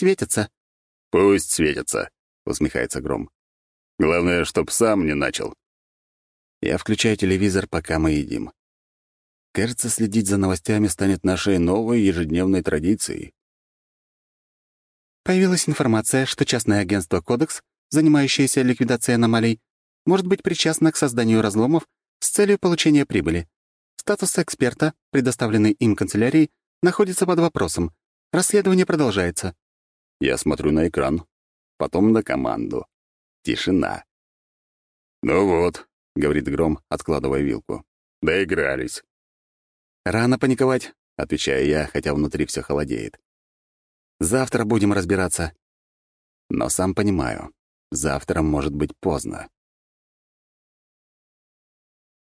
светятся». «Пусть светятся», — усмехается Гром. «Главное, чтоб сам не начал». Я включаю телевизор, пока мы едим. Кажется, следить за новостями станет нашей новой ежедневной традицией. Появилась информация, что частное агентство «Кодекс», занимающееся ликвидацией аномалий, может быть причастно к созданию разломов с целью получения прибыли. Статус эксперта, предоставленный им канцелярией, находится под вопросом. Расследование продолжается. Я смотрю на экран, потом на команду. Тишина. «Ну вот», — говорит Гром, откладывая вилку. «Доигрались». «Рано паниковать», — отвечаю я, хотя внутри все холодеет. «Завтра будем разбираться». Но сам понимаю, завтра может быть поздно.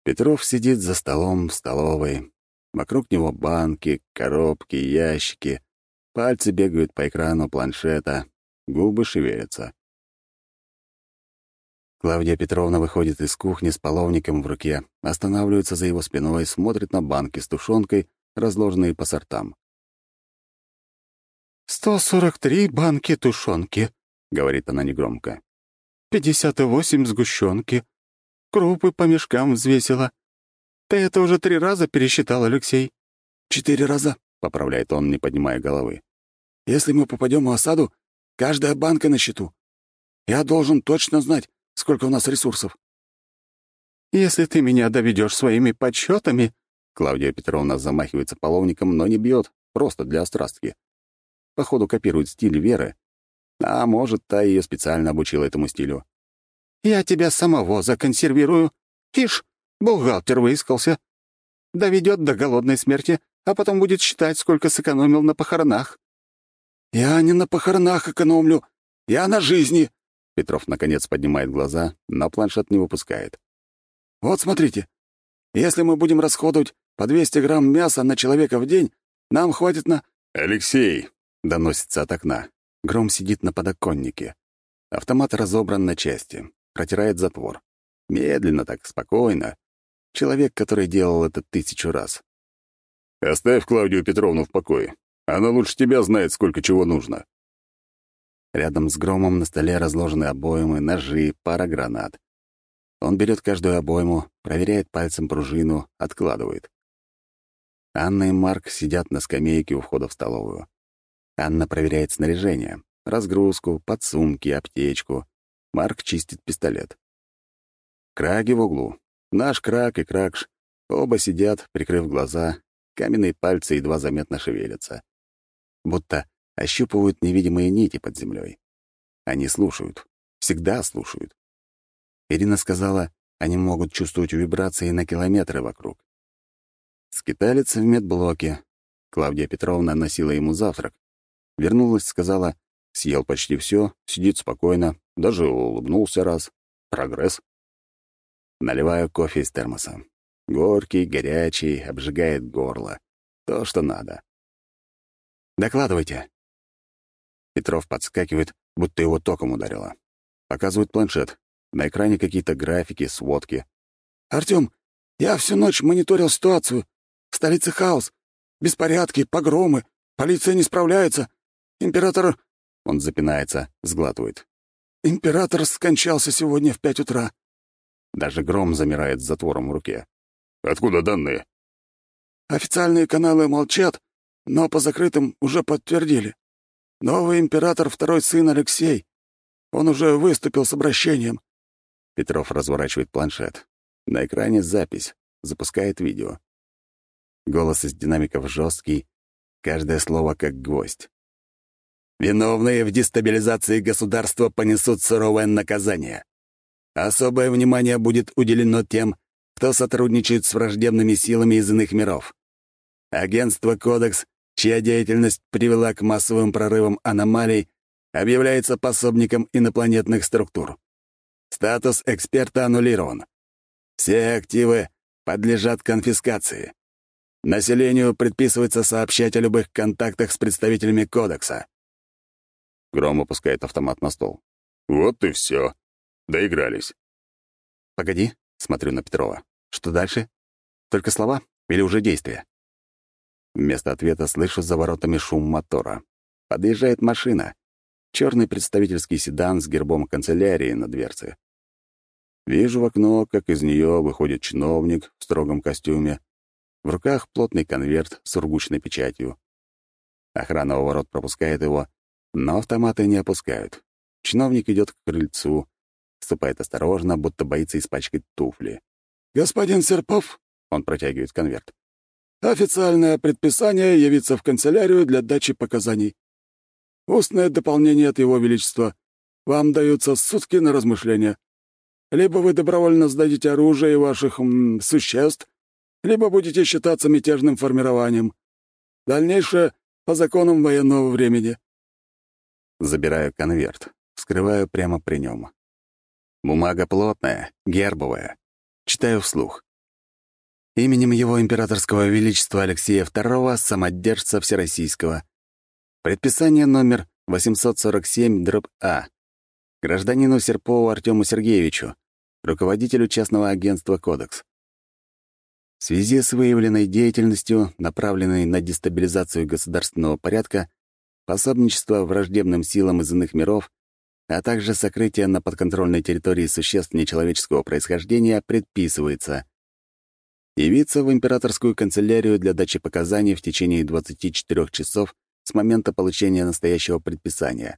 Петров сидит за столом в столовой. Вокруг него банки, коробки, ящики. Пальцы бегают по экрану планшета, губы шевелятся. Клавдия Петровна выходит из кухни с половником в руке, останавливается за его спиной, смотрит на банки с тушенкой, разложенные по сортам. «Сто сорок три банки тушенки», — говорит она негромко. «Пятьдесят восемь сгущенки, Крупы по мешкам взвесила. Ты это уже три раза пересчитал, Алексей?» «Четыре раза», — поправляет он, не поднимая головы. «Если мы попадем в осаду, каждая банка на счету. Я должен точно знать, сколько у нас ресурсов». «Если ты меня доведешь своими подсчетами...» Клавдия Петровна замахивается половником, но не бьет, просто для острастки. Походу, копирует стиль Веры. А может, та ее специально обучила этому стилю. Я тебя самого законсервирую. Ишь, бухгалтер выискался. Доведет до голодной смерти, а потом будет считать, сколько сэкономил на похоронах». «Я не на похоронах экономлю. Я на жизни». Петров, наконец, поднимает глаза, но планшет не выпускает. «Вот смотрите. Если мы будем расходовать по 200 грамм мяса на человека в день, нам хватит на...» «Алексей!» — доносится от окна. Гром сидит на подоконнике. Автомат разобран на части протирает затвор. Медленно так, спокойно. Человек, который делал это тысячу раз. «Оставь Клавдию Петровну в покое. Она лучше тебя знает, сколько чего нужно». Рядом с громом на столе разложены обоймы, ножи, пара гранат. Он берет каждую обойму, проверяет пальцем пружину, откладывает. Анна и Марк сидят на скамейке у входа в столовую. Анна проверяет снаряжение, разгрузку, подсумки, аптечку. Марк чистит пистолет. Краги в углу. Наш крак и кракш. Оба сидят, прикрыв глаза. Каменные пальцы едва заметно шевелятся. Будто ощупывают невидимые нити под землей. Они слушают. Всегда слушают. Ирина сказала, они могут чувствовать вибрации на километры вокруг. Скиталец в медблоке. Клавдия Петровна носила ему завтрак. Вернулась, сказала, съел почти все, сидит спокойно, даже улыбнулся раз. Прогресс. Наливаю кофе из термоса. Горький, горячий, обжигает горло. То, что надо. «Докладывайте». Петров подскакивает, будто его током ударило. Показывает планшет. На экране какие-то графики, сводки. «Артём, я всю ночь мониторил ситуацию. В столице хаос. Беспорядки, погромы. Полиция не справляется. Император...» Он запинается, сглатывает. Император скончался сегодня в пять утра. Даже гром замирает с затвором в руке. Откуда данные? Официальные каналы молчат, но по закрытым уже подтвердили. Новый император — второй сын Алексей. Он уже выступил с обращением. Петров разворачивает планшет. На экране запись. Запускает видео. Голос из динамиков жесткий, каждое слово как гвоздь. Виновные в дестабилизации государства понесут суровое наказание. Особое внимание будет уделено тем, кто сотрудничает с враждебными силами из иных миров. Агентство «Кодекс», чья деятельность привела к массовым прорывам аномалий, объявляется пособником инопланетных структур. Статус эксперта аннулирован. Все активы подлежат конфискации. Населению предписывается сообщать о любых контактах с представителями Кодекса. Гром опускает автомат на стол. «Вот и все. Доигрались». «Погоди», — смотрю на Петрова. «Что дальше? Только слова или уже действия?» Вместо ответа слышу за воротами шум мотора. Подъезжает машина. Черный представительский седан с гербом канцелярии на дверце. Вижу в окно, как из нее выходит чиновник в строгом костюме. В руках плотный конверт с сургучной печатью. Охрана у ворот пропускает его, но автоматы не опускают. Чиновник идет к крыльцу, ступает осторожно, будто боится испачкать туфли. «Господин Серпов», — он протягивает конверт, «официальное предписание явиться в канцелярию для дачи показаний. Устное дополнение от Его Величества. Вам даются сутки на размышления. Либо вы добровольно сдадите оружие и ваших м, существ, либо будете считаться мятежным формированием. Дальнейшее по законам военного времени». Забираю конверт, вскрываю прямо при нем. Бумага плотная, гербовая. Читаю вслух. Именем его императорского величества Алексея II, самодержца Всероссийского. Предписание номер 847-А гражданину Серпову Артему Сергеевичу, руководителю частного агентства «Кодекс». В связи с выявленной деятельностью, направленной на дестабилизацию государственного порядка, пособничество враждебным силам из иных миров, а также сокрытие на подконтрольной территории существ нечеловеческого происхождения предписывается явиться в императорскую канцелярию для дачи показаний в течение 24 часов с момента получения настоящего предписания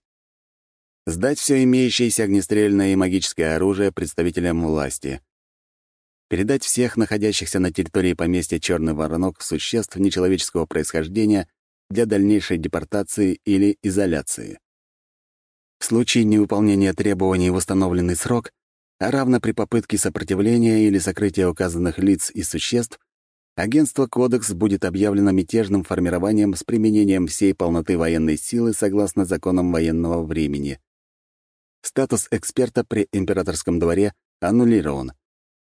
сдать все имеющееся огнестрельное и магическое оружие представителям власти, передать всех находящихся на территории поместья Черный Воронок существ нечеловеческого происхождения для дальнейшей депортации или изоляции. В случае невыполнения требований в установленный срок, равно при попытке сопротивления или сокрытия указанных лиц и существ, агентство «Кодекс» будет объявлено мятежным формированием с применением всей полноты военной силы согласно законам военного времени. Статус эксперта при императорском дворе аннулирован.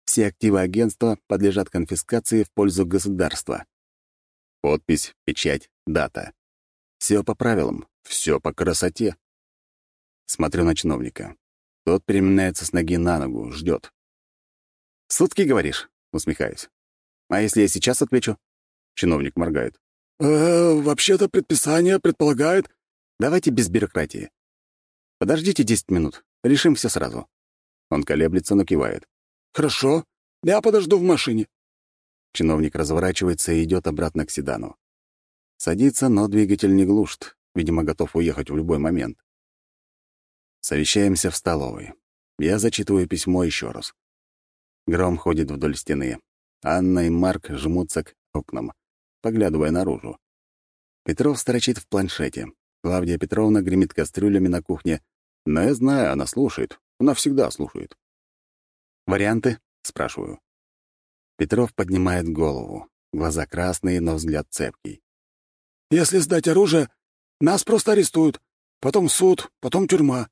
Все активы агентства подлежат конфискации в пользу государства. Подпись, печать, дата. Все по правилам, все по красоте. Смотрю на чиновника. Тот переминается с ноги на ногу, ждет. «Сутки, говоришь?» — усмехаюсь. «А если я сейчас отвечу?» Чиновник моргает. «Э, «Вообще-то предписание предполагает...» «Давайте без бюрократии. Подождите 10 минут. Решим все сразу». Он колеблется, но кивает. «Хорошо. Я подожду в машине». Чиновник разворачивается и идет обратно к седану. Садится, но двигатель не глушит. Видимо, готов уехать в любой момент. Совещаемся в столовой. Я зачитываю письмо еще раз. Гром ходит вдоль стены. Анна и Марк жмутся к окнам, поглядывая наружу. Петров строчит в планшете. Клавдия Петровна гремит кастрюлями на кухне, но я знаю, она слушает. Она всегда слушает. «Варианты?» — спрашиваю. Петров поднимает голову. Глаза красные, но взгляд цепкий. «Если сдать оружие, нас просто арестуют. Потом суд, потом тюрьма.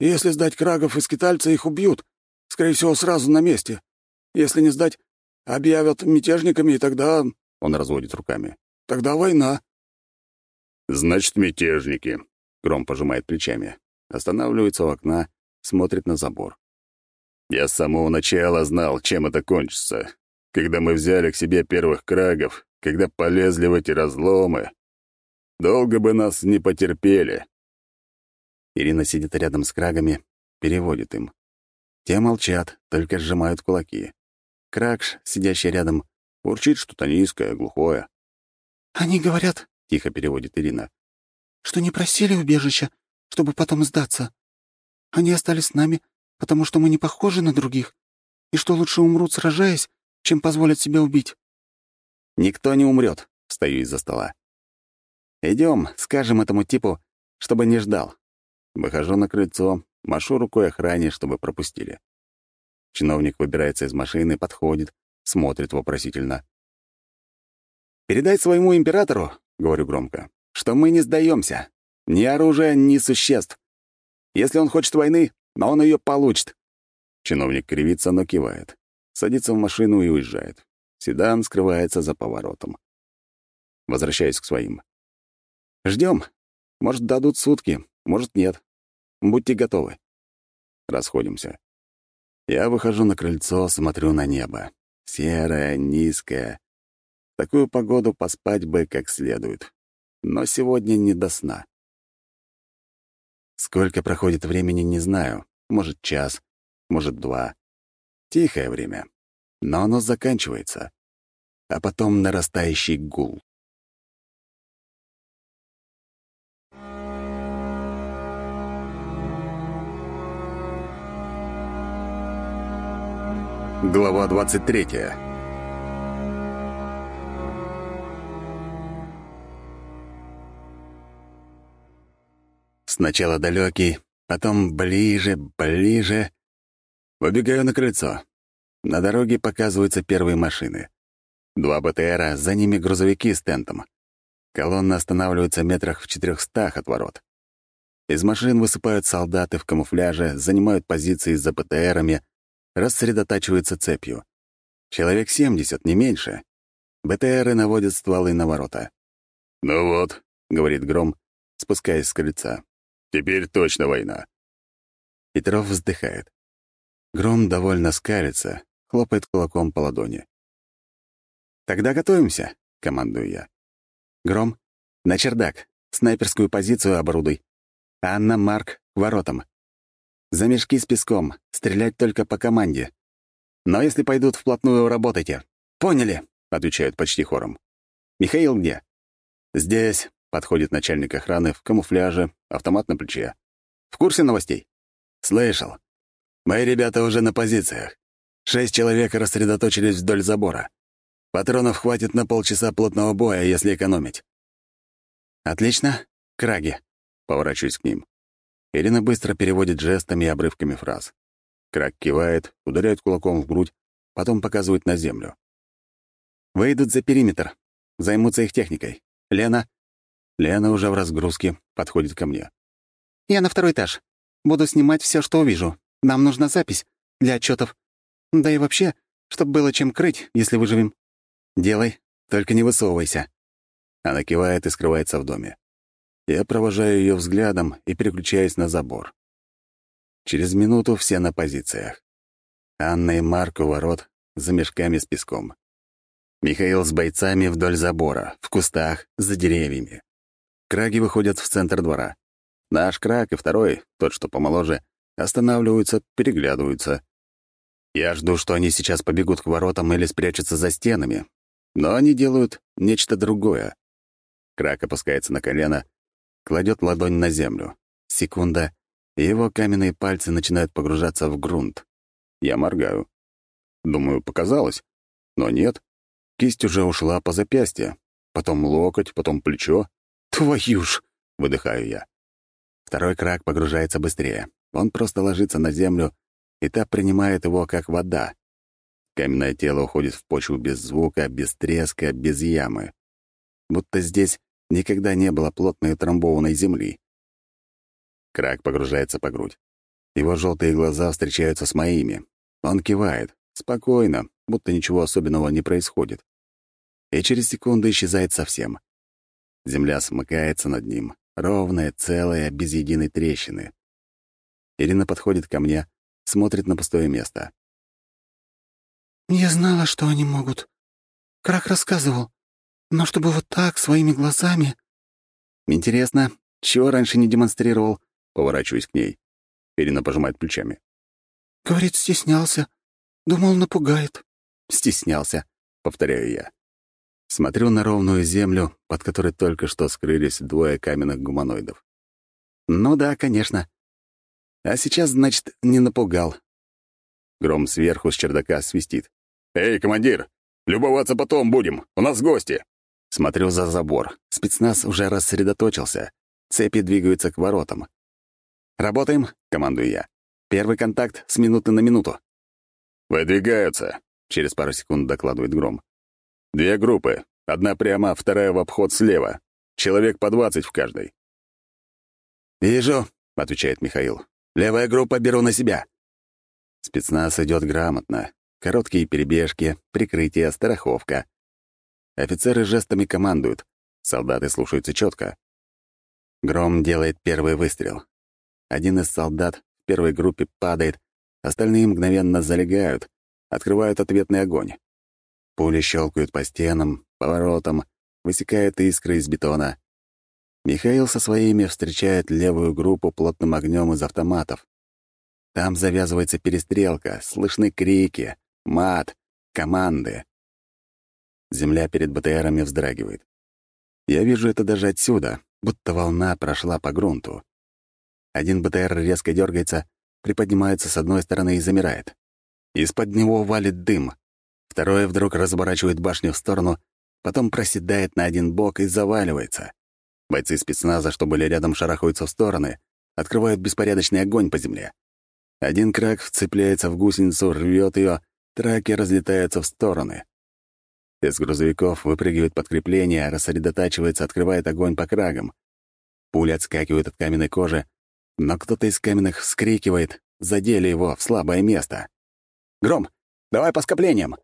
Если сдать крагов и скитальца, их убьют. Скорее всего, сразу на месте. Если не сдать, объявят мятежниками, и тогда...» Он разводит руками. «Тогда война». «Значит, мятежники», — Гром пожимает плечами. Останавливается у окна, смотрит на забор. «Я с самого начала знал, чем это кончится. Когда мы взяли к себе первых крагов, когда полезли в эти разломы. Долго бы нас не потерпели». Ирина сидит рядом с крагами, переводит им. Те молчат, только сжимают кулаки. Кракш, сидящий рядом, урчит что-то низкое, глухое. «Они говорят, тихо переводит Ирина. «Что не просили убежища, чтобы потом сдаться. Они остались с нами, потому что мы не похожи на других, и что лучше умрут, сражаясь, чем позволят себя убить». «Никто не умрет», — встаю из-за стола. Идем, скажем этому типу, чтобы не ждал. Выхожу на крыльцо, машу рукой охране, чтобы пропустили. Чиновник выбирается из машины, подходит, смотрит вопросительно. «Передай своему императору, говорю громко, что мы не сдаемся. Ни оружия, ни существ. Если он хочет войны, но он ее получит. Чиновник кривится, но кивает. Садится в машину и уезжает. Седан скрывается за поворотом. Возвращаюсь к своим. Ждем. Может, дадут сутки, может, нет. Будьте готовы. Расходимся. Я выхожу на крыльцо, смотрю на небо. Серое, низкое. Такую погоду поспать бы как следует но сегодня не до сна. Сколько проходит времени, не знаю. Может, час, может, два. Тихое время. Но оно заканчивается. А потом нарастающий гул. Глава 23 Сначала далекий, потом ближе, ближе. Выбегаю на крыльцо. На дороге показываются первые машины. Два БТРа, за ними грузовики с тентом. Колонна останавливается метрах в четырехстах от ворот. Из машин высыпают солдаты в камуфляже, занимают позиции за БТРами, рассредотачиваются цепью. Человек 70, не меньше. БТРы наводят стволы на ворота. «Ну вот», — говорит Гром, спускаясь с крыльца. «Теперь точно война». Петров вздыхает. Гром довольно скалится, хлопает кулаком по ладони. «Тогда готовимся», — командую я. «Гром, на чердак, снайперскую позицию оборудуй. Анна, Марк, к воротам. За мешки с песком, стрелять только по команде. Но если пойдут вплотную, работайте. Поняли, отвечают почти хором. Михаил где? Здесь, подходит начальник охраны в камуфляже, автомат на плече. В курсе новостей? Слышал. Мои ребята уже на позициях. Шесть человек рассредоточились вдоль забора. Патронов хватит на полчаса плотного боя, если экономить. Отлично. Краги. Поворачиваюсь к ним. Ирина быстро переводит жестами и обрывками фраз. Крак кивает, ударяет кулаком в грудь, потом показывает на землю. «Выйдут за периметр. Займутся их техникой. Лена...» Лена уже в разгрузке, подходит ко мне. «Я на второй этаж. Буду снимать все, что увижу. Нам нужна запись для отчетов. Да и вообще, чтобы было чем крыть, если выживем. Делай, только не высовывайся». Она кивает и скрывается в доме. Я провожаю ее взглядом и переключаюсь на забор. Через минуту все на позициях. Анна и Марк у ворот за мешками с песком. Михаил с бойцами вдоль забора, в кустах, за деревьями. Краги выходят в центр двора. Наш крак и второй, тот, что помоложе, останавливаются, переглядываются. Я жду, что они сейчас побегут к воротам или спрячутся за стенами. Но они делают нечто другое. Крак опускается на колено, кладет ладонь на землю. Секунда, и его каменные пальцы начинают погружаться в грунт. Я моргаю. Думаю, показалось. Но нет. Кисть уже ушла по запястье. Потом локоть, потом плечо. «Твою ж!» — выдыхаю я. Второй крак погружается быстрее. Он просто ложится на землю, и та принимает его как вода. Каменное тело уходит в почву без звука, без треска, без ямы. Будто здесь Никогда не было плотной утрамбованной земли. Крак погружается по грудь. Его желтые глаза встречаются с моими. Он кивает, спокойно, будто ничего особенного не происходит. И через секунду исчезает совсем. Земля смыкается над ним, ровная, целая, без единой трещины. Ирина подходит ко мне, смотрит на пустое место. «Я знала, что они могут. Крак рассказывал. Но чтобы вот так, своими глазами... Интересно, чего раньше не демонстрировал? Поворачиваюсь к ней. Ирина пожимает плечами. Говорит, стеснялся. Думал, напугает. Стеснялся, повторяю я. Смотрю на ровную землю, под которой только что скрылись двое каменных гуманоидов. Ну да, конечно. А сейчас, значит, не напугал. Гром сверху с чердака свистит. «Эй, командир, любоваться потом будем, у нас гости!» Смотрю за забор. Спецназ уже рассредоточился. Цепи двигаются к воротам. «Работаем», — командую я. «Первый контакт с минуты на минуту». «Выдвигаются», — через пару секунд докладывает Гром. «Две группы. Одна прямо, вторая в обход слева. Человек по двадцать в каждой». «Вижу», — отвечает Михаил. «Левая группа беру на себя». Спецназ идет грамотно. Короткие перебежки, прикрытие, страховка. Офицеры жестами командуют. Солдаты слушаются четко. Гром делает первый выстрел. Один из солдат в первой группе падает, остальные мгновенно залегают, открывают ответный огонь. Пули щелкают по стенам, поворотам, высекают искры из бетона. Михаил со своими встречает левую группу плотным огнем из автоматов. Там завязывается перестрелка, слышны крики, мат, команды. Земля перед БТРами вздрагивает. Я вижу это даже отсюда, будто волна прошла по грунту. Один БТР резко дергается, приподнимается с одной стороны и замирает. Из-под него валит дым. Второе вдруг разворачивает башню в сторону, потом проседает на один бок и заваливается. Бойцы спецназа, что были рядом, шарахаются в стороны, открывают беспорядочный огонь по земле. Один крак вцепляется в гусеницу, рвет ее, траки разлетаются в стороны. Из грузовиков выпрыгивает подкрепление, рассредотачивается, открывает огонь по крагам. Пули отскакивают от каменной кожи, но кто-то из каменных вскрикивает, задели его в слабое место. «Гром, давай по скоплениям!»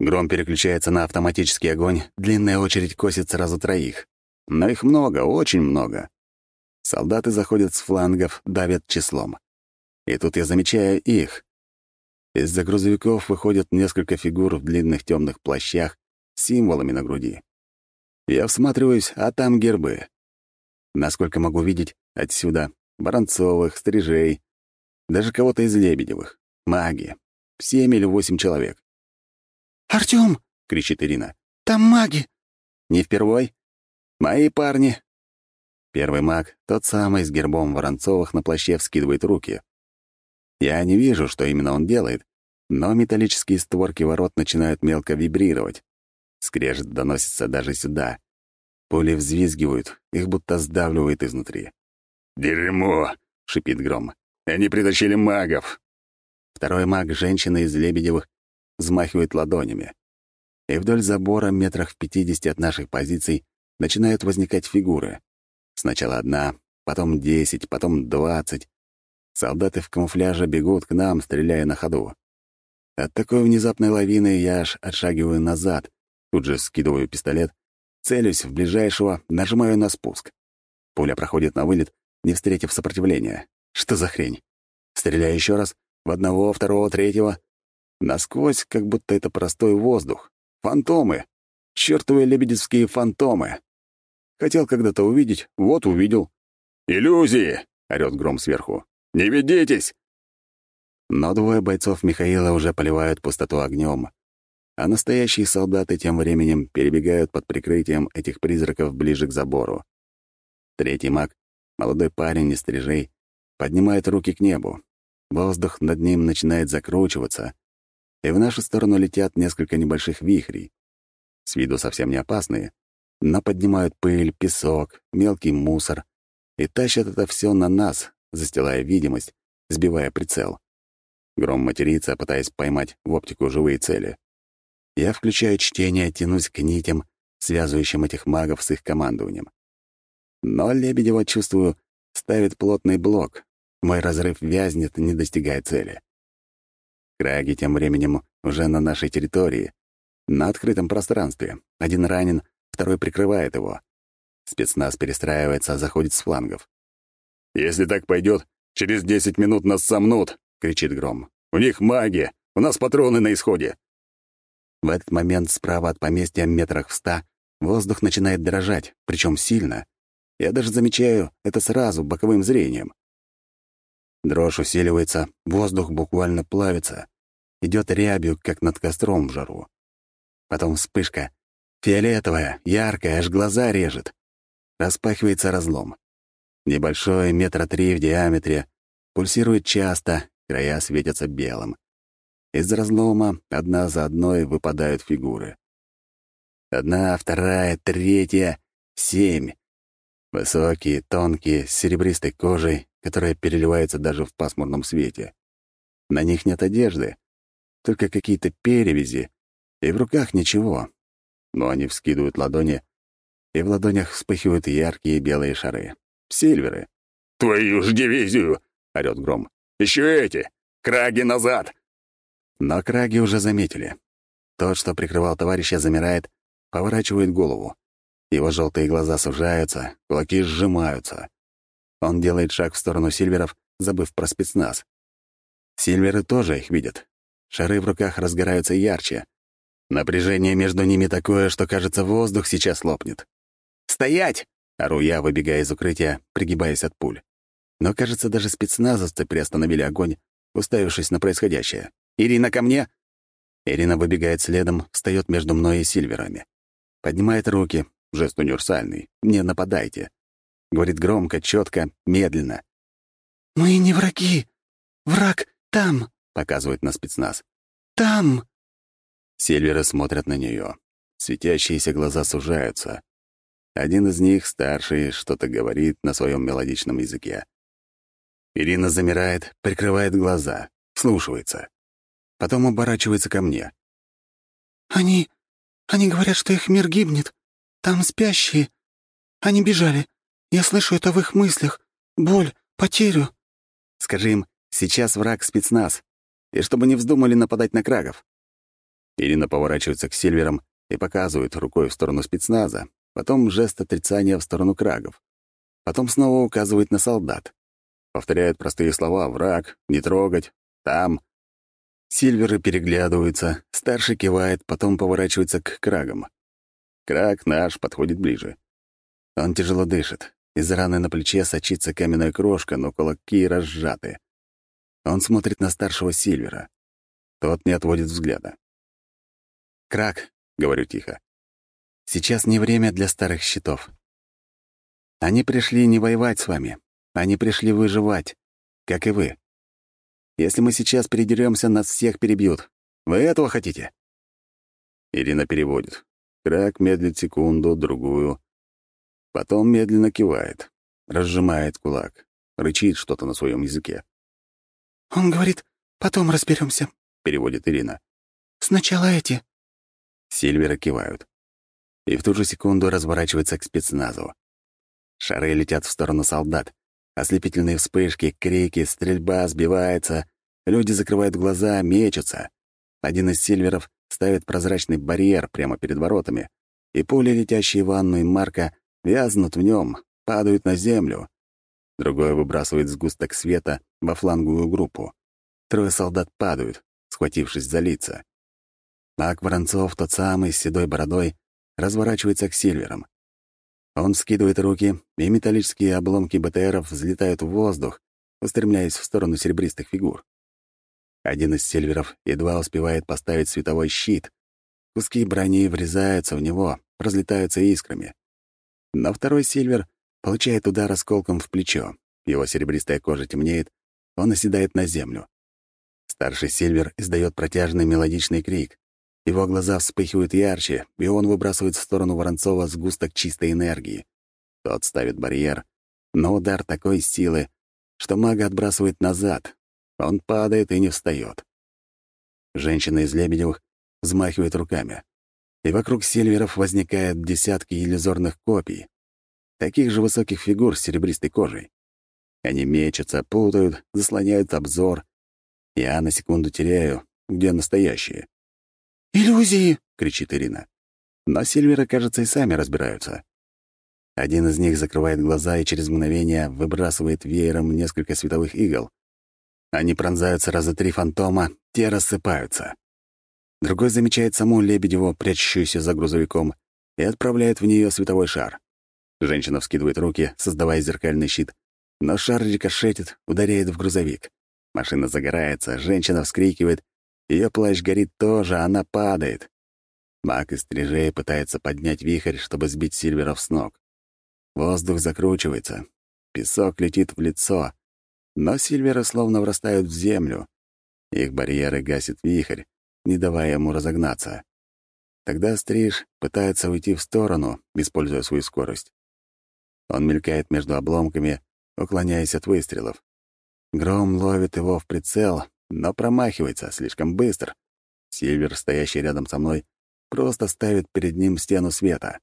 Гром переключается на автоматический огонь, длинная очередь косит сразу троих. Но их много, очень много. Солдаты заходят с флангов, давят числом. И тут я замечаю их. Из-за грузовиков выходят несколько фигур в длинных темных плащах символами на груди. Я всматриваюсь, а там гербы. Насколько могу видеть, отсюда Воронцовых, Стрижей, даже кого-то из Лебедевых, маги. Семь или восемь человек. «Артём!» — кричит Ирина. «Там маги!» «Не впервой? Мои парни!» Первый маг, тот самый с гербом Воронцовых на плаще, вскидывает руки. Я не вижу, что именно он делает, но металлические створки ворот начинают мелко вибрировать. Скрежет доносится даже сюда. Пули взвизгивают, их будто сдавливает изнутри. «Дерьмо!» — шипит Гром. «Они притащили магов!» Второй маг, женщина из Лебедевых, взмахивает ладонями. И вдоль забора, метрах в пятидесяти от наших позиций, начинают возникать фигуры. Сначала одна, потом десять, потом двадцать. Солдаты в камуфляже бегут к нам, стреляя на ходу. От такой внезапной лавины я аж отшагиваю назад, тут же скидываю пистолет, целюсь в ближайшего, нажимаю на спуск. Пуля проходит на вылет, не встретив сопротивления. Что за хрень? Стреляю еще раз, в одного, второго, третьего. Насквозь, как будто это простой воздух. Фантомы. Чёртовы лебедевские фантомы. Хотел когда-то увидеть, вот увидел. «Иллюзии!» — орёт гром сверху. «Не ведитесь!» Но двое бойцов Михаила уже поливают пустоту огнем, а настоящие солдаты тем временем перебегают под прикрытием этих призраков ближе к забору. Третий маг Молодой парень из стрижей поднимает руки к небу. Воздух над ним начинает закручиваться, и в нашу сторону летят несколько небольших вихрей. С виду совсем не опасные, но поднимают пыль, песок, мелкий мусор и тащат это все на нас, застилая видимость, сбивая прицел. Гром матерится, пытаясь поймать в оптику живые цели. Я включаю чтение, тянусь к нитям, связывающим этих магов с их командованием. Но Лебедева, чувствую, ставит плотный блок. Мой разрыв вязнет, не достигая цели. Краги тем временем уже на нашей территории, на открытом пространстве. Один ранен, второй прикрывает его. Спецназ перестраивается, заходит с флангов. «Если так пойдет, через десять минут нас сомнут!» — кричит Гром. «У них магия! У нас патроны на исходе!» В этот момент справа от поместья метрах в ста воздух начинает дрожать, причем сильно. Я даже замечаю это сразу, боковым зрением. Дрожь усиливается, воздух буквально плавится. Идет рябью, как над костром в жару. Потом вспышка. Фиолетовая, яркая, аж глаза режет. Распахивается разлом. Небольшой, метра три в диаметре, пульсирует часто, края светятся белым. Из разлома одна за одной выпадают фигуры. Одна, вторая, третья, семь. Высокие, тонкие, с серебристой кожей, которая переливается даже в пасмурном свете. На них нет одежды, только какие-то перевязи, и в руках ничего. Но они вскидывают ладони, и в ладонях вспыхивают яркие белые шары. Сильверы. «Твою ж дивизию!» — орёт Гром. «Еще эти! Краги назад!» Но краги уже заметили. Тот, что прикрывал товарища, замирает, поворачивает голову. Его желтые глаза сужаются, кулаки сжимаются. Он делает шаг в сторону Сильверов, забыв про спецназ. Сильверы тоже их видят. Шары в руках разгораются ярче. Напряжение между ними такое, что, кажется, воздух сейчас лопнет. «Стоять!» Ору я, выбегая из укрытия, пригибаясь от пуль. Но, кажется, даже спецназовцы приостановили огонь, уставившись на происходящее. «Ирина, ко мне!» Ирина выбегает следом, встает между мной и Сильверами. Поднимает руки, жест универсальный. «Не нападайте!» Говорит громко, четко, медленно. «Мы не враги! Враг там!» — показывает на спецназ. «Там!» Сильверы смотрят на нее. Светящиеся глаза сужаются. Один из них, старший, что-то говорит на своем мелодичном языке. Ирина замирает, прикрывает глаза, слушается. Потом оборачивается ко мне. «Они... они говорят, что их мир гибнет. Там спящие. Они бежали. Я слышу это в их мыслях. Боль, потерю». «Скажи им, сейчас враг спецназ. И чтобы не вздумали нападать на крагов». Ирина поворачивается к Сильверам и показывает рукой в сторону спецназа, потом жест отрицания в сторону крагов. Потом снова указывает на солдат. Повторяет простые слова «враг», «не трогать», «там». Сильверы переглядываются, старший кивает, потом поворачивается к крагам. Краг наш подходит ближе. Он тяжело дышит. Из раны на плече сочится каменная крошка, но кулаки разжаты. Он смотрит на старшего Сильвера. Тот не отводит взгляда. «Крак», — говорю тихо, — «сейчас не время для старых счетов. Они пришли не воевать с вами, они пришли выживать, как и вы. Если мы сейчас передеремся, нас всех перебьют. Вы этого хотите?» Ирина переводит. Крак медлит секунду, другую. Потом медленно кивает, разжимает кулак, рычит что-то на своем языке. «Он говорит, потом разберемся, переводит Ирина. «Сначала эти». Сильвера кивают. И в ту же секунду разворачивается к спецназу. Шары летят в сторону солдат. Ослепительные вспышки, крики, стрельба сбивается. Люди закрывают глаза, мечутся. Один из сильверов ставит прозрачный барьер прямо перед воротами, и пули, летящие в ванну и Марка, вязнут в нем, падают на землю. Другой выбрасывает сгусток света во фланговую группу. Трое солдат падают, схватившись за лица. Маг Воронцов, тот самый, с седой бородой, разворачивается к Сильверам. Он скидывает руки, и металлические обломки БТРов взлетают в воздух, устремляясь в сторону серебристых фигур. Один из сильверов едва успевает поставить световой щит. Куски брони врезаются в него, разлетаются искрами. Но второй сильвер получает удар осколком в плечо. Его серебристая кожа темнеет, он оседает на землю. Старший сильвер издает протяжный мелодичный крик. Его глаза вспыхивают ярче, и он выбрасывает в сторону Воронцова сгусток чистой энергии. Тот ставит барьер, но удар такой силы, что мага отбрасывает назад. Он падает и не встает. Женщина из Лебедевых взмахивает руками, и вокруг сильверов возникают десятки иллюзорных копий, таких же высоких фигур с серебристой кожей. Они мечутся, путают, заслоняют обзор. Я на секунду теряю, где настоящие. «Иллюзии!» — кричит Ирина. Но Сильверы, кажется, и сами разбираются. Один из них закрывает глаза и через мгновение выбрасывает веером несколько световых игл. Они пронзаются раза три фантома, те рассыпаются. Другой замечает саму Лебедеву, прячущуюся за грузовиком, и отправляет в нее световой шар. Женщина вскидывает руки, создавая зеркальный щит, но шар рикошетит, ударяет в грузовик. Машина загорается, женщина вскрикивает ее плащ горит тоже, она падает. Маг из стрижей пытается поднять вихрь, чтобы сбить Сильверов с ног. Воздух закручивается. Песок летит в лицо. Но Сильверы словно врастают в землю. Их барьеры гасит вихрь, не давая ему разогнаться. Тогда Стриж пытается уйти в сторону, используя свою скорость. Он мелькает между обломками, уклоняясь от выстрелов. Гром ловит его в прицел, но промахивается слишком быстро. Сильвер, стоящий рядом со мной, просто ставит перед ним стену света.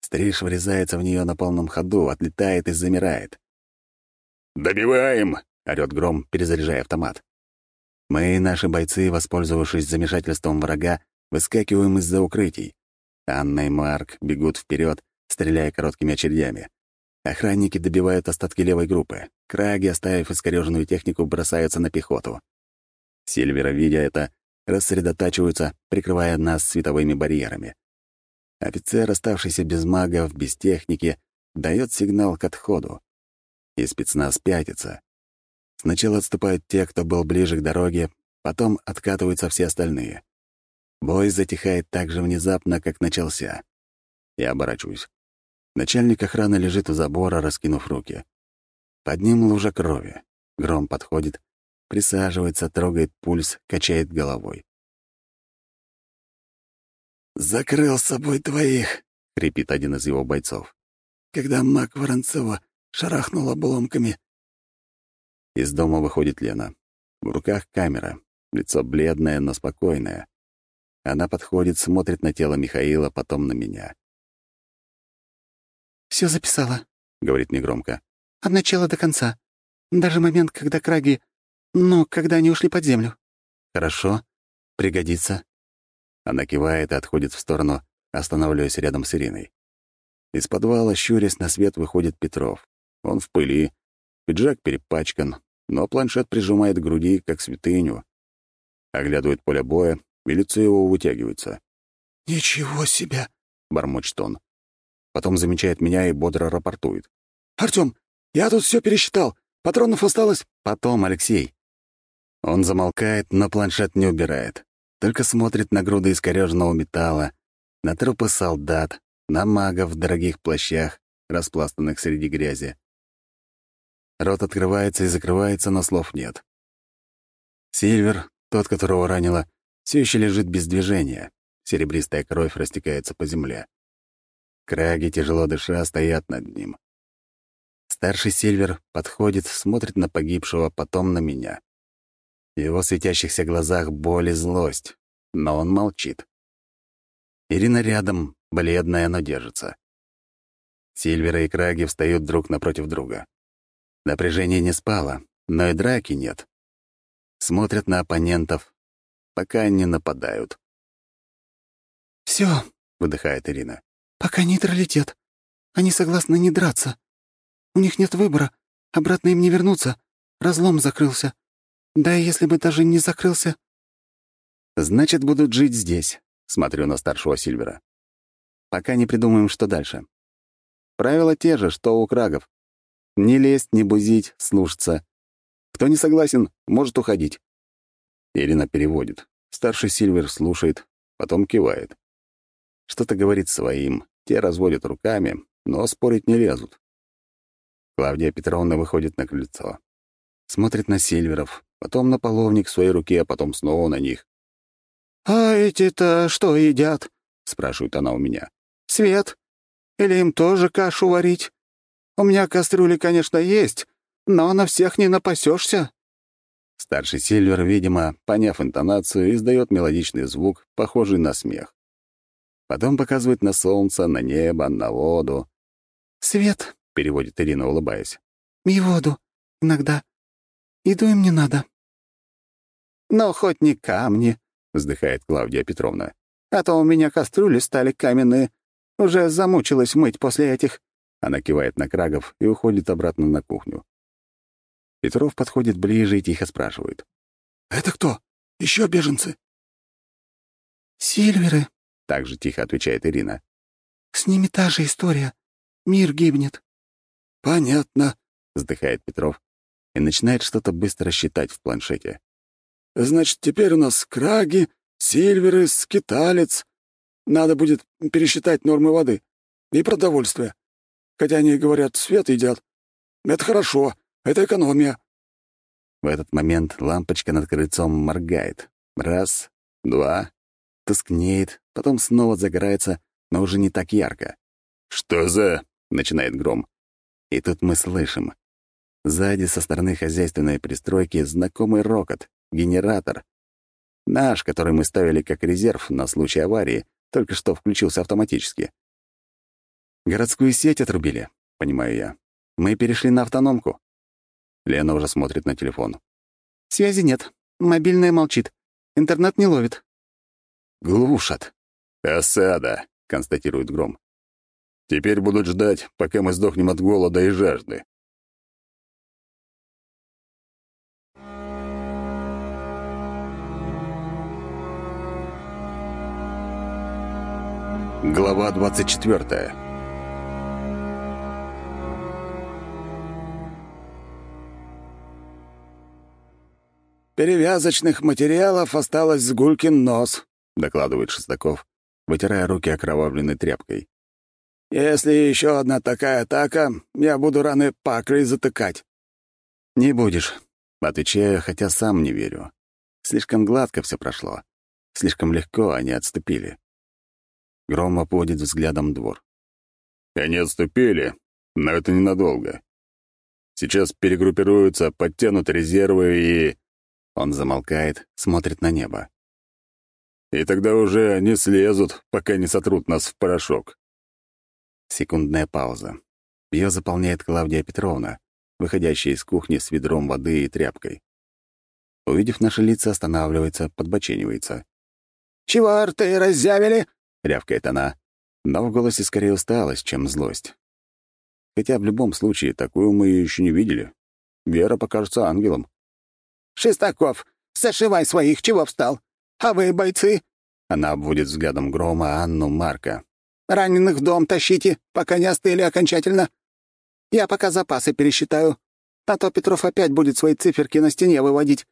Стриж врезается в нее на полном ходу, отлетает и замирает. «Добиваем!» — орёт Гром, перезаряжая автомат. Мы и наши бойцы, воспользовавшись замешательством врага, выскакиваем из-за укрытий. Анна и Марк бегут вперед, стреляя короткими очередями. Охранники добивают остатки левой группы. Краги, оставив искорёженную технику, бросаются на пехоту. Сильвера, видя это, рассредотачиваются, прикрывая нас световыми барьерами. Офицер, оставшийся без магов, без техники, дает сигнал к отходу. И спецназ пятится. Сначала отступают те, кто был ближе к дороге, потом откатываются все остальные. Бой затихает так же внезапно, как начался. Я оборачиваюсь. Начальник охраны лежит у забора, раскинув руки. Под ним лужа крови. Гром подходит, присаживается, трогает пульс, качает головой. «Закрыл с собой двоих», — хрипит один из его бойцов. «Когда маг Воронцова шарахнул обломками». Из дома выходит Лена. В руках камера, лицо бледное, но спокойное. Она подходит, смотрит на тело Михаила, потом на меня. Все записала», — говорит негромко. «От начала до конца. Даже момент, когда краги... Ну, когда они ушли под землю». «Хорошо. Пригодится». Она кивает и отходит в сторону, останавливаясь рядом с Ириной. Из подвала, щурясь на свет, выходит Петров. Он в пыли, пиджак перепачкан, но планшет прижимает к груди, как святыню. Оглядывает поле боя, и лицо его вытягивается. «Ничего себе!» — бормочет он. Потом замечает меня и бодро рапортует. «Артём, я тут все пересчитал. Патронов осталось...» «Потом, Алексей». Он замолкает, но планшет не убирает только смотрит на груды искорёженного металла, на трупы солдат, на магов в дорогих плащах, распластанных среди грязи. Рот открывается и закрывается, но слов нет. Сильвер, тот, которого ранило, все еще лежит без движения. Серебристая кровь растекается по земле. Краги, тяжело дыша, стоят над ним. Старший Сильвер подходит, смотрит на погибшего, потом на меня. В его светящихся глазах боль и злость, но он молчит. Ирина рядом, бледная, но держится. Сильвера и Краги встают друг напротив друга. Напряжение не спало, но и драки нет. Смотрят на оппонентов, пока не нападают. «Всё», — выдыхает Ирина, — «пока нейтралитет. Они согласны не драться. У них нет выбора, обратно им не вернуться. Разлом закрылся. Да и если бы даже не закрылся... Значит, будут жить здесь, смотрю на старшего Сильвера. Пока не придумаем, что дальше. Правила те же, что у крагов. Не лезть, не бузить, слушаться. Кто не согласен, может уходить. Ирина переводит. Старший Сильвер слушает, потом кивает. Что-то говорит своим, те разводят руками, но спорить не лезут. Клавдия Петровна выходит на крыльцо. Смотрит на Сильверов, потом на половник в своей руке, а потом снова на них. «А эти-то что едят?» — спрашивает она у меня. «Свет? Или им тоже кашу варить? У меня кастрюли, конечно, есть, но на всех не напасешься. Старший Сильвер, видимо, поняв интонацию, издает мелодичный звук, похожий на смех. Потом показывает на солнце, на небо, на воду. «Свет», — переводит Ирина, улыбаясь. «И воду. Иногда. Еду им не надо». «Но хоть не камни», — вздыхает Клавдия Петровна. «А то у меня кастрюли стали каменные. Уже замучилась мыть после этих». Она кивает на Крагов и уходит обратно на кухню. Петров подходит ближе и тихо спрашивает. «Это кто? Еще беженцы?» «Сильверы», — также тихо отвечает Ирина. «С ними та же история. Мир гибнет». «Понятно», — вздыхает Петров и начинает что-то быстро считать в планшете. «Значит, теперь у нас краги, сильверы, скиталец. Надо будет пересчитать нормы воды и продовольствия. Хотя они говорят, свет едят. Это хорошо, это экономия». В этот момент лампочка над крыльцом моргает. Раз, два, тускнеет, потом снова загорается, но уже не так ярко. «Что за...» — начинает гром. И тут мы слышим. Сзади, со стороны хозяйственной пристройки, знакомый рокот, генератор. Наш, который мы ставили как резерв на случай аварии, только что включился автоматически. Городскую сеть отрубили, понимаю я. Мы перешли на автономку. Лена уже смотрит на телефон. «Связи нет. Мобильная молчит. Интернет не ловит». «Глушат. Осада», — констатирует Гром. «Теперь будут ждать, пока мы сдохнем от голода и жажды». Глава 24 перевязочных материалов осталось с гулькин нос», — докладывает Шестаков, вытирая руки окровавленной тряпкой. «Если еще одна такая атака, я буду раны пакрой затыкать». «Не будешь», — отвечаю, хотя сам не верю. Слишком гладко все прошло. Слишком легко они отступили. Гром обводит взглядом двор. Они отступили, но это ненадолго. Сейчас перегруппируются, подтянут резервы и... Он замолкает, смотрит на небо. И тогда уже они слезут, пока не сотрут нас в порошок. Секундная пауза. Ее заполняет Клавдия Петровна, выходящая из кухни с ведром воды и тряпкой. Увидев наши лица, останавливается, подбоченивается. «Чего рты раззявили?» — рявкает она, но в голосе скорее усталость, чем злость. Хотя в любом случае такую мы еще не видели. Вера покажется ангелом. «Шестаков, зашивай своих, чего встал? А вы, бойцы?» Она обводит взглядом Грома, Анну, Марка. «Раненых в дом тащите, пока не остыли окончательно. Я пока запасы пересчитаю. А то Петров опять будет свои циферки на стене выводить,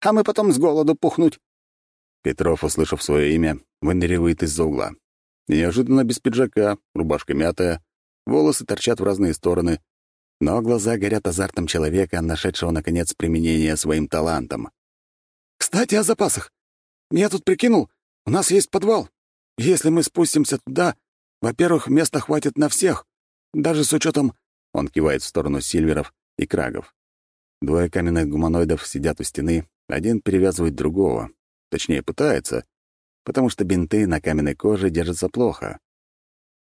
а мы потом с голоду пухнуть». Петров, услышав свое имя, выныривает из-за угла. Неожиданно без пиджака, рубашка мятая, волосы торчат в разные стороны, но глаза горят азартом человека, нашедшего, наконец, применение своим талантам. «Кстати, о запасах. Я тут прикинул, у нас есть подвал. Если мы спустимся туда, во-первых, места хватит на всех, даже с учетом...» Он кивает в сторону Сильверов и Крагов. Двое каменных гуманоидов сидят у стены, один перевязывает другого. Точнее, пытается, потому что бинты на каменной коже держатся плохо.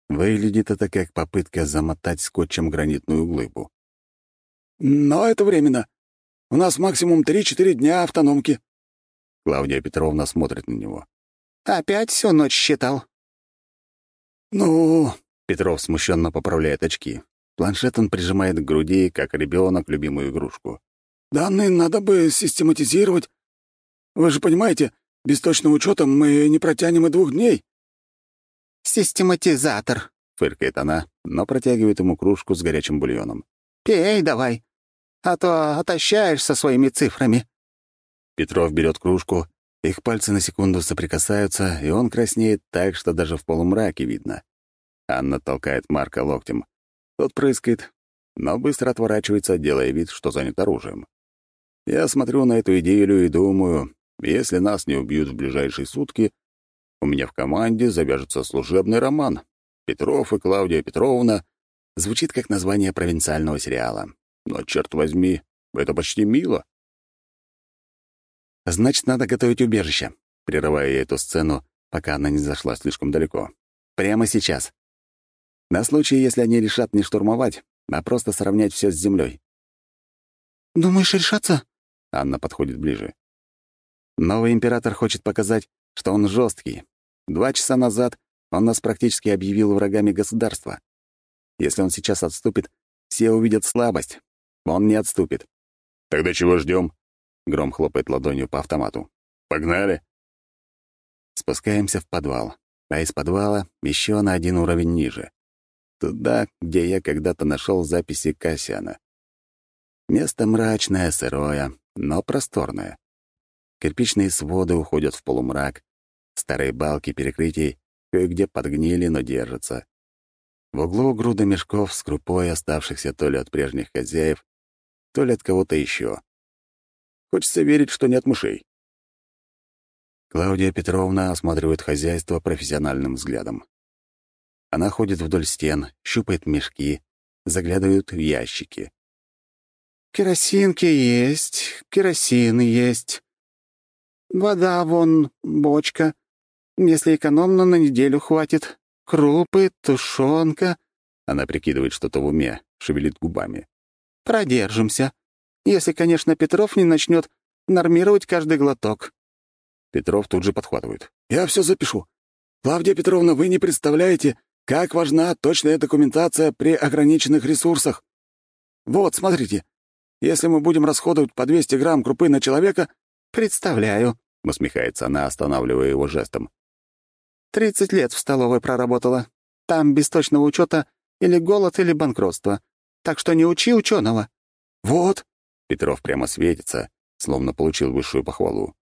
Выглядит это как попытка замотать скотчем гранитную глыбу. «Но это временно. У нас максимум 3-4 дня автономки». Клавдия Петровна смотрит на него. «Опять всю ночь считал?» «Ну...» — Петров смущенно поправляет очки. Планшет он прижимает к груди, как ребенок любимую игрушку. «Данные надо бы систематизировать. Вы же понимаете, без точного учета мы не протянем и двух дней». «Систематизатор», — фыркает она, но протягивает ему кружку с горячим бульоном. «Пей давай, а то отощаешь со своими цифрами». Петров берет кружку, их пальцы на секунду соприкасаются, и он краснеет так, что даже в полумраке видно. Анна толкает Марка локтем. Тот прыскает, но быстро отворачивается, делая вид, что занят оружием. Я смотрю на эту идею и думаю, если нас не убьют в ближайшие сутки, у меня в команде завяжется служебный роман. Петров и Клавдия Петровна звучит как название провинциального сериала. Но, черт возьми, это почти мило. Значит, надо готовить убежище, прерывая я эту сцену, пока она не зашла слишком далеко. Прямо сейчас. На случай, если они решат не штурмовать, а просто сравнять все с землей. «Думаешь, решаться?» Анна подходит ближе. Новый император хочет показать, что он жесткий. Два часа назад он нас практически объявил врагами государства. Если он сейчас отступит, все увидят слабость. Он не отступит. «Тогда чего ждем? Гром хлопает ладонью по автомату. «Погнали!» Спускаемся в подвал, а из подвала еще на один уровень ниже. Туда, где я когда-то нашел записи Кассиана. Место мрачное, сырое, но просторное. Кирпичные своды уходят в полумрак. Старые балки перекрытий кое-где подгнили, но держатся. В углу груда мешков с крупой, оставшихся то ли от прежних хозяев, то ли от кого-то еще. Хочется верить, что не от мышей. Клаудия Петровна осматривает хозяйство профессиональным взглядом. Она ходит вдоль стен, щупает мешки, заглядывает в ящики. «Керосинки есть, керосин есть», Вода вон, бочка. Если экономно, на неделю хватит. Крупы, тушенка. Она прикидывает что-то в уме, шевелит губами. Продержимся. Если, конечно, Петров не начнет нормировать каждый глоток. Петров тут же подхватывает. «Я все запишу. Клавдия Петровна, вы не представляете, как важна точная документация при ограниченных ресурсах. Вот, смотрите. Если мы будем расходовать по 200 грамм крупы на человека... Представляю усмехается она, останавливая его жестом. «Тридцать лет в столовой проработала. Там без точного учета или голод, или банкротство. Так что не учи ученого». «Вот!» — Петров прямо светится, словно получил высшую похвалу.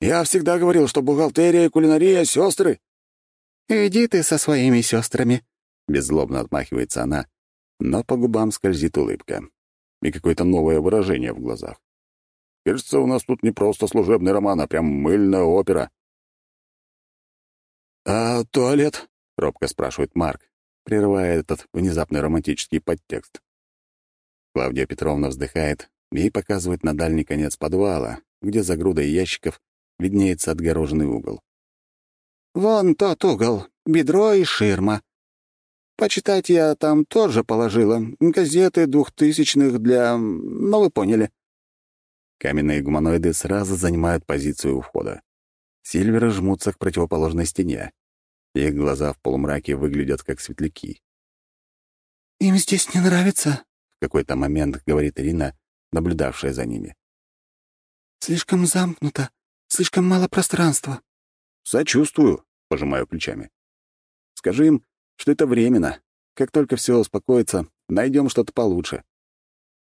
«Я всегда говорил, что бухгалтерия и кулинария — сестры. «Иди ты со своими сестрами, беззлобно отмахивается она, но по губам скользит улыбка и какое-то новое выражение в глазах. Кажется, у нас тут не просто служебный роман, а прям мыльная опера. «А туалет?» — робко спрашивает Марк, прерывая этот внезапный романтический подтекст. Клавдия Петровна вздыхает и показывает на дальний конец подвала, где за грудой ящиков виднеется отгороженный угол. «Вон тот угол, бедро и ширма. Почитать я там тоже положила. Газеты двухтысячных для... Ну, вы поняли». Каменные гуманоиды сразу занимают позицию у входа. Сильверы жмутся к противоположной стене. Их глаза в полумраке выглядят как светляки. «Им здесь не нравится», — в какой-то момент говорит Ирина, наблюдавшая за ними. «Слишком замкнуто, слишком мало пространства». «Сочувствую», — пожимаю плечами. «Скажи им, что это временно. Как только все успокоится, найдем что-то получше.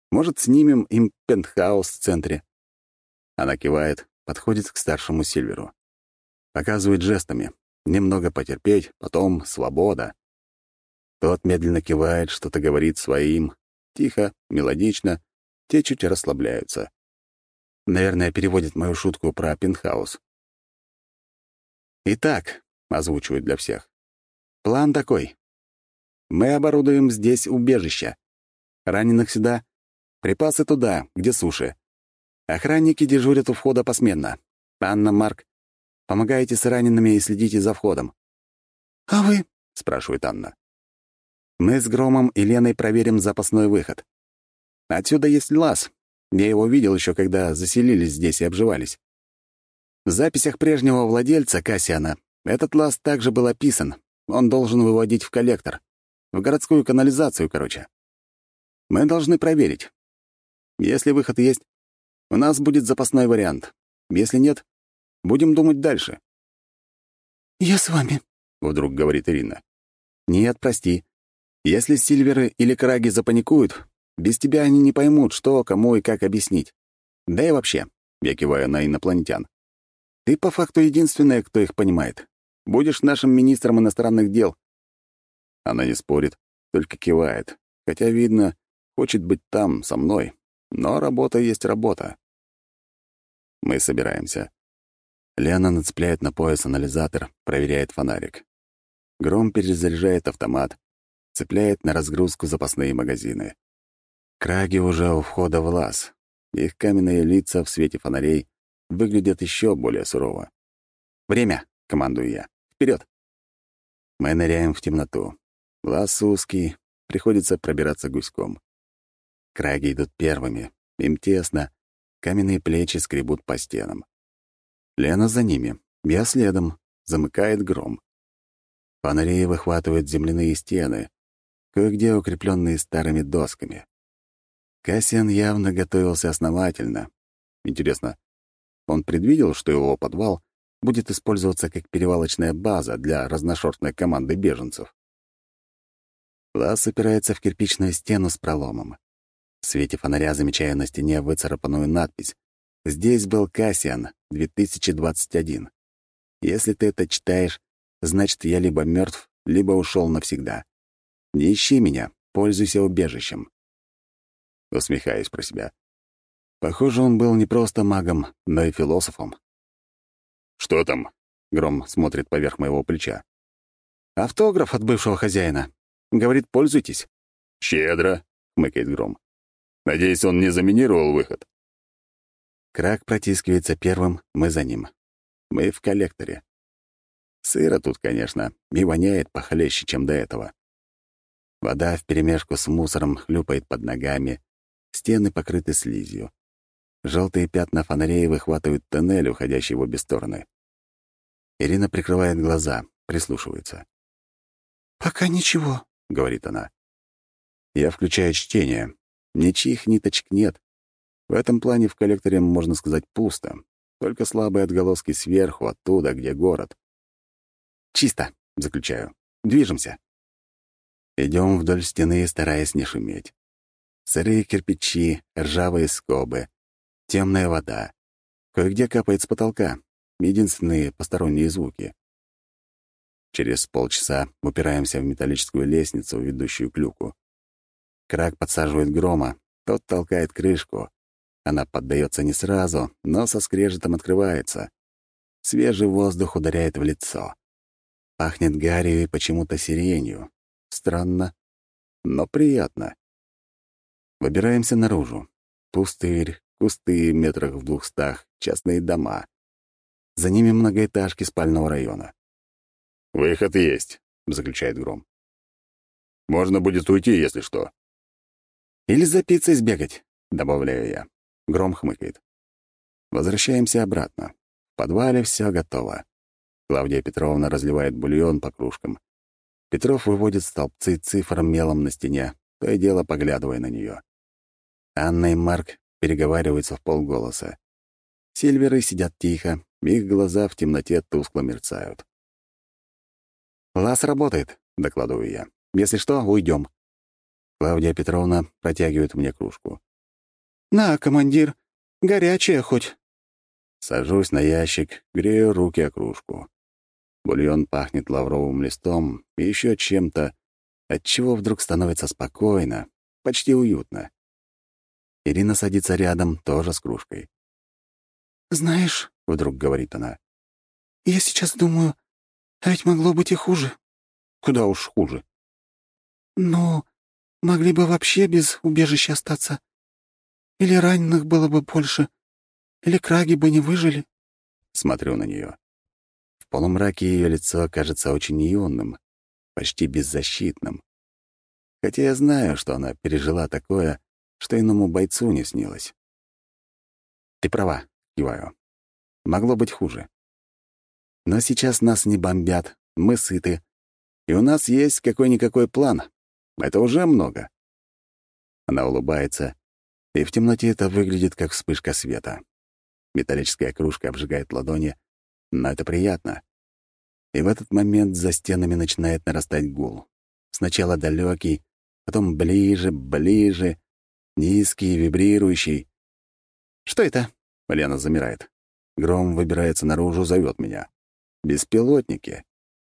Может, снимем им пентхаус в центре». Она кивает, подходит к старшему Сильверу. Показывает жестами. Немного потерпеть, потом свобода. Тот медленно кивает, что-то говорит своим. Тихо, мелодично. Те чуть расслабляются. Наверное, переводит мою шутку про пентхаус. «Итак», — озвучивают для всех, — «план такой. Мы оборудуем здесь убежище. Раненых сюда, припасы туда, где суши. Охранники дежурят у входа посменно. Анна, Марк, помогаете с ранеными и следите за входом». «А вы?» — спрашивает Анна. «Мы с Громом и Леной проверим запасной выход. Отсюда есть лаз. Я его видел еще, когда заселились здесь и обживались. В записях прежнего владельца Кассиана этот лаз также был описан. Он должен выводить в коллектор. В городскую канализацию, короче. Мы должны проверить. Если выход есть, у нас будет запасной вариант. Если нет, будем думать дальше. «Я с вами», — вдруг говорит Ирина. «Нет, прости. Если Сильверы или Краги запаникуют, без тебя они не поймут, что, кому и как объяснить. Да и вообще, я киваю на инопланетян. Ты по факту единственная, кто их понимает. Будешь нашим министром иностранных дел». Она не спорит, только кивает, хотя, видно, хочет быть там, со мной. Но работа есть работа. Мы собираемся. Лена нацепляет на пояс анализатор, проверяет фонарик. Гром перезаряжает автомат, цепляет на разгрузку запасные магазины. Краги уже у входа в лаз. Их каменные лица в свете фонарей выглядят еще более сурово. «Время!» — командую я. Вперед! Мы ныряем в темноту. Лаз узкий, приходится пробираться гуськом. Краги идут первыми, им тесно, каменные плечи скребут по стенам. Лена за ними, я следом, замыкает гром. Фонари выхватывают земляные стены, кое-где укрепленные старыми досками. Кассиан явно готовился основательно. Интересно, он предвидел, что его подвал будет использоваться как перевалочная база для разношерстной команды беженцев. Лаз опирается в кирпичную стену с проломом. В свете фонаря замечаю на стене выцарапанную надпись. «Здесь был Кассиан, 2021. Если ты это читаешь, значит, я либо мертв, либо ушел навсегда. Не ищи меня, пользуйся убежищем». Усмехаюсь про себя. Похоже, он был не просто магом, но и философом. «Что там?» — Гром смотрит поверх моего плеча. «Автограф от бывшего хозяина. Говорит, пользуйтесь». «Щедро», — хмыкает Гром. «Надеюсь, он не заминировал выход». Крак протискивается первым, мы за ним. Мы в коллекторе. Сыро тут, конечно, и воняет похлеще, чем до этого. Вода вперемешку с мусором хлюпает под ногами, стены покрыты слизью. Желтые пятна фонарей выхватывают тоннель, уходящий в обе стороны. Ирина прикрывает глаза, прислушивается. «Пока ничего», — говорит она. Я включаю чтение. Ничьих ниточек нет. В этом плане в коллекторе, можно сказать, пусто. Только слабые отголоски сверху, оттуда, где город. «Чисто», — заключаю. «Движемся». Идем вдоль стены, стараясь не шуметь. Сырые кирпичи, ржавые скобы, темная вода. Кое-где капает с потолка. Единственные посторонние звуки. Через полчаса упираемся в металлическую лестницу, ведущую к люку. Крак подсаживает грома, тот толкает крышку. Она поддается не сразу, но со скрежетом открывается. Свежий воздух ударяет в лицо. Пахнет гарью и почему-то сиренью. Странно, но приятно. Выбираемся наружу. Пустырь, кусты метрах в двухстах, частные дома. За ними многоэтажки спального района. «Выход есть», — заключает Гром. «Можно будет уйти, если что». «Или за пиццей сбегать», — добавляю я. Гром хмыкает. Возвращаемся обратно. В подвале все готово. Клавдия Петровна разливает бульон по кружкам. Петров выводит столбцы цифр мелом на стене, то и дело поглядывая на нее. Анна и Марк переговариваются в полголоса. Сильверы сидят тихо, их глаза в темноте тускло мерцают. «Лаз работает», — докладываю я. «Если что, уйдем. Клавдия Петровна протягивает мне кружку. «На, командир, горячая хоть». Сажусь на ящик, грею руки о кружку. Бульон пахнет лавровым листом и еще чем-то, отчего вдруг становится спокойно, почти уютно. Ирина садится рядом, тоже с кружкой. «Знаешь», — вдруг говорит она, — «я сейчас думаю, а ведь могло быть и хуже». «Куда уж хуже». «Ну, могли бы вообще без убежища остаться. Или раненых было бы больше, или краги бы не выжили». Смотрю на нее полумраке ее лицо кажется очень юным, почти беззащитным. Хотя я знаю, что она пережила такое, что иному бойцу не снилось. «Ты права», — киваю. «Могло быть хуже. Но сейчас нас не бомбят, мы сыты, и у нас есть какой-никакой план. Это уже много». Она улыбается, и в темноте это выглядит как вспышка света. Металлическая кружка обжигает ладони, но это приятно. И в этот момент за стенами начинает нарастать гул. Сначала далекий, потом ближе, ближе, низкий, вибрирующий. «Что это?» — Лена замирает. Гром выбирается наружу, зовет меня. «Беспилотники.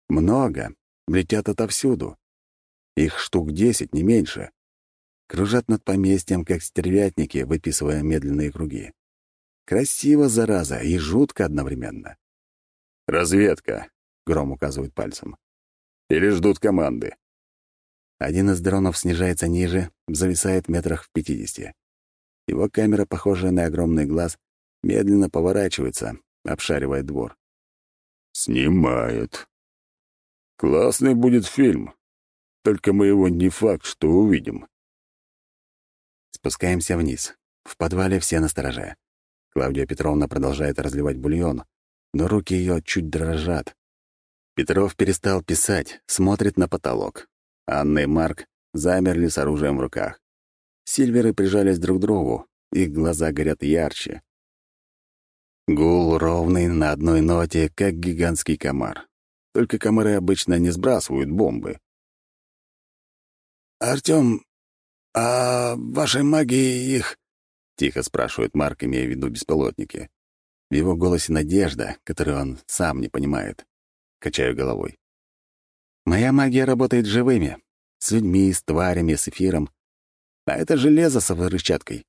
Много. Летят отовсюду. Их штук десять, не меньше. Кружат над поместьем, как стервятники, выписывая медленные круги. Красиво, зараза, и жутко одновременно. «Разведка», — Гром указывает пальцем. «Или ждут команды». Один из дронов снижается ниже, зависает в метрах в пятидесяти. Его камера, похожая на огромный глаз, медленно поворачивается, обшаривая двор. «Снимает. Классный будет фильм. Только мы его не факт, что увидим». Спускаемся вниз. В подвале все настороже. Клавдия Петровна продолжает разливать бульон, но руки ее чуть дрожат. Петров перестал писать, смотрит на потолок. Анна и Марк замерли с оружием в руках. Сильверы прижались друг к другу, их глаза горят ярче. Гул ровный на одной ноте, как гигантский комар. Только комары обычно не сбрасывают бомбы. «Артём, а вашей магии их...» — тихо спрашивает Марк, имея в виду беспилотники. В его голосе надежда, которую он сам не понимает. Качаю головой. Моя магия работает живыми. С людьми, с тварями, с эфиром. А это железо с взрывчаткой.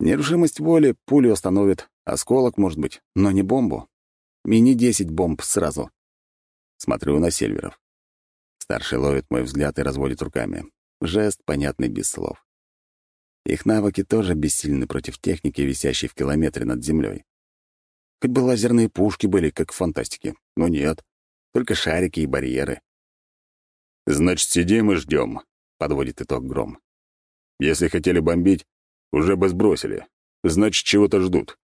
Нерушимость воли пулю остановит, осколок, может быть, но не бомбу. Мини-10 бомб сразу. Смотрю на Сельверов. Старший ловит мой взгляд и разводит руками. Жест, понятный без слов. Их навыки тоже бессильны против техники, висящей в километре над землей. Хоть бы лазерные пушки были, как в фантастике. Но нет. Только шарики и барьеры. «Значит, сидим и ждем», — подводит итог Гром. «Если хотели бомбить, уже бы сбросили. Значит, чего-то ждут».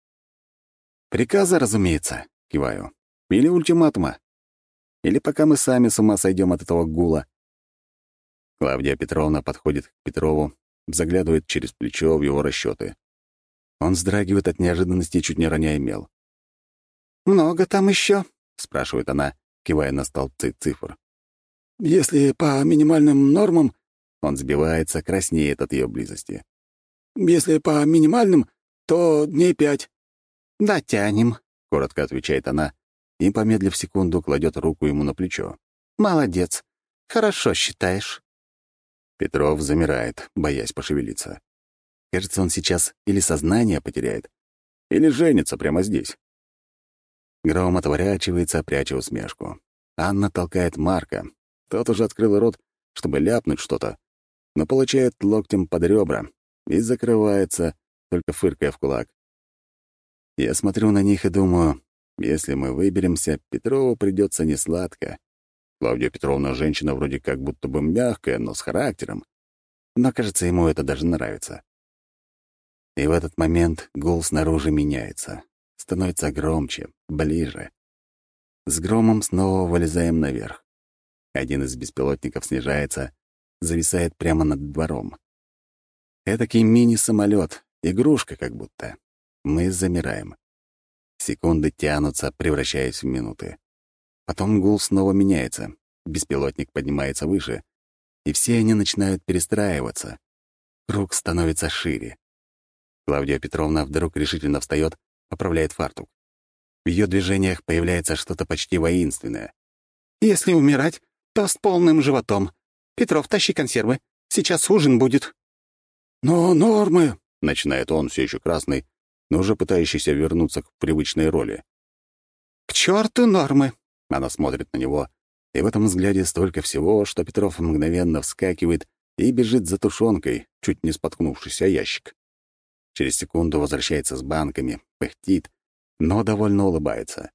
«Приказа, разумеется», — киваю. «Или ультиматума. Или пока мы сами с ума сойдем от этого гула». Клавдия Петровна подходит к Петрову, заглядывает через плечо в его расчеты. Он вздрагивает от неожиданности, чуть не роняя мел. «Много там еще? спрашивает она, кивая на столбцы цифр. «Если по минимальным нормам...» Он сбивается, краснеет от ее близости. «Если по минимальным, то дней пять». «Дотянем», — коротко отвечает она и, помедлив секунду, кладет руку ему на плечо. «Молодец. Хорошо считаешь». Петров замирает, боясь пошевелиться. Кажется, он сейчас или сознание потеряет, или женится прямо здесь. Гром отворачивается, пряча усмешку. Анна толкает Марка. Тот уже открыл рот, чтобы ляпнуть что-то, но получает локтем под ребра и закрывается, только фыркая в кулак. Я смотрю на них и думаю, если мы выберемся, Петрову придется несладко. Клавдия Петровна женщина вроде как будто бы мягкая, но с характером. Но, кажется, ему это даже нравится. И в этот момент гул снаружи меняется. Становится громче, ближе. С громом снова вылезаем наверх. Один из беспилотников снижается, зависает прямо над двором. Этакий мини-самолет, игрушка как будто. Мы замираем. Секунды тянутся, превращаясь в минуты. Потом гул снова меняется. Беспилотник поднимается выше, и все они начинают перестраиваться. Круг становится шире. Клавдия Петровна вдруг решительно встает, поправляет фартук. В ее движениях появляется что-то почти воинственное. «Если умирать, то с полным животом. Петров, тащи консервы. Сейчас ужин будет». «Но нормы...» — начинает он, все еще красный, но уже пытающийся вернуться к привычной роли. «К черту нормы!» — она смотрит на него, и в этом взгляде столько всего, что Петров мгновенно вскакивает и бежит за тушенкой, чуть не споткнувшись о ящик. Через секунду возвращается с банками, пыхтит, но довольно улыбается.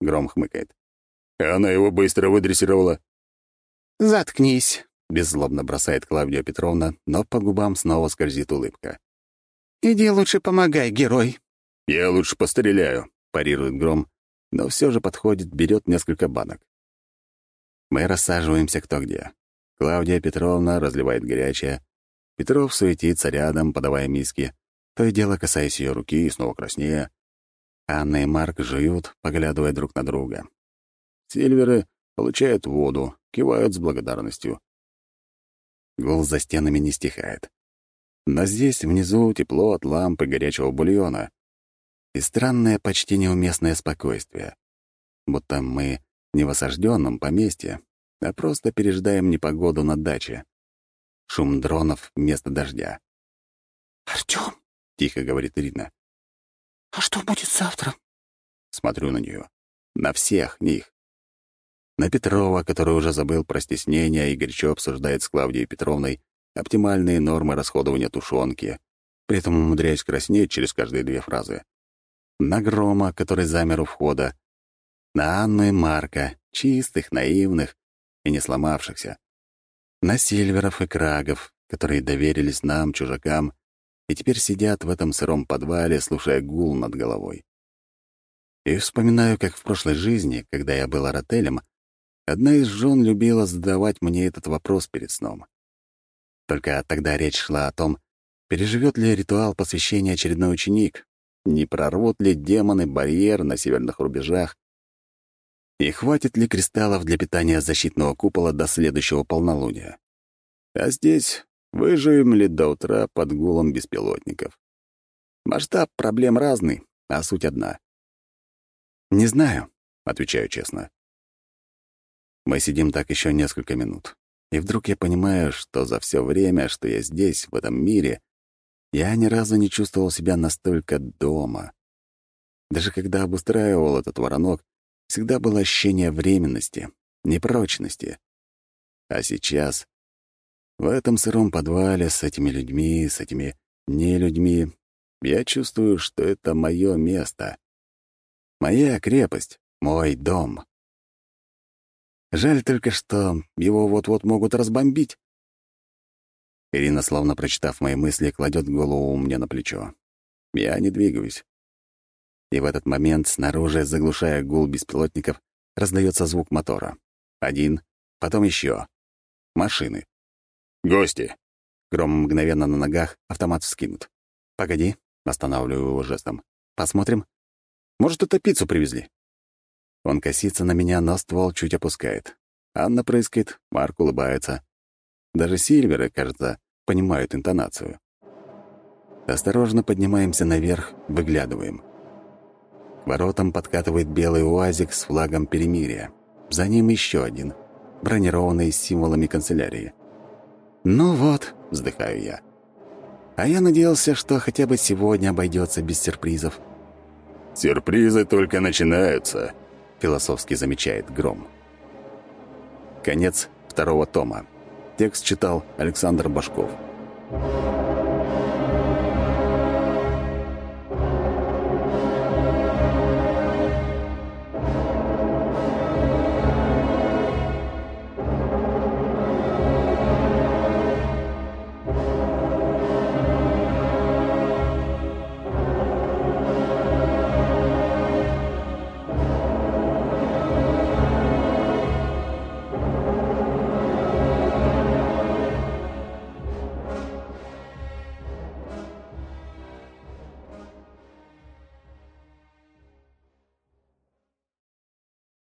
Гром хмыкает. «Она его быстро выдрессировала». «Заткнись», — беззлобно бросает Клавдия Петровна, но по губам снова скользит улыбка. «Иди лучше помогай, герой». «Я лучше постреляю», — парирует Гром, но все же подходит, берет несколько банок. Мы рассаживаемся кто где. Клавдия Петровна разливает горячее. Петров суетится рядом, подавая миски, то и дело касаясь ее руки и снова краснея. Анна и Марк жуют, поглядывая друг на друга. Сильверы получают воду, кивают с благодарностью. Гул за стенами не стихает. Но здесь внизу тепло от лампы горячего бульона и странное, почти неуместное спокойствие. Будто мы не в осажденном поместье, а просто пережидаем непогоду на даче. Шум дронов вместо дождя. «Артём!» — тихо говорит Ирина. «А что будет завтра?» Смотрю на нее. На всех них. На Петрова, который уже забыл про стеснение и горячо обсуждает с Клавдией Петровной оптимальные нормы расходования тушенки, при этом умудряясь краснеть через каждые две фразы. На Грома, который замер у входа. На Анну и Марка, чистых, наивных и не сломавшихся. На Сильверов и Крагов, которые доверились нам, чужакам, и теперь сидят в этом сыром подвале, слушая гул над головой. И вспоминаю, как в прошлой жизни, когда я был арателем, одна из жен любила задавать мне этот вопрос перед сном. Только тогда речь шла о том, переживет ли ритуал посвящения очередной ученик, не прорвут ли демоны барьер на северных рубежах, и хватит ли кристаллов для питания защитного купола до следующего полнолуния. А здесь Выживем ли до утра под гулом беспилотников? Масштаб проблем разный, а суть одна. «Не знаю», — отвечаю честно. Мы сидим так еще несколько минут, и вдруг я понимаю, что за все время, что я здесь, в этом мире, я ни разу не чувствовал себя настолько дома. Даже когда обустраивал этот воронок, всегда было ощущение временности, непрочности. А сейчас в этом сыром подвале с этими людьми, с этими нелюдьми, я чувствую, что это мое место. Моя крепость, мой дом. Жаль только, что его вот-вот могут разбомбить. Ирина, словно прочитав мои мысли, кладет голову мне на плечо. Я не двигаюсь. И в этот момент снаружи, заглушая гул беспилотников, раздается звук мотора. Один, потом еще. Машины. «Гости!» Гром мгновенно на ногах, автомат вскинут. «Погоди», — останавливаю его жестом. «Посмотрим. Может, это пиццу привезли?» Он косится на меня, но ствол чуть опускает. Анна прыскает, Марк улыбается. Даже Сильверы, кажется, понимают интонацию. Осторожно поднимаемся наверх, выглядываем. К воротам подкатывает белый уазик с флагом перемирия. За ним еще один, бронированный с символами канцелярии. «Ну вот», — вздыхаю я. «А я надеялся, что хотя бы сегодня обойдется без сюрпризов». «Сюрпризы только начинаются», — философски замечает Гром. Конец второго тома. Текст читал Александр Башков. Thank you.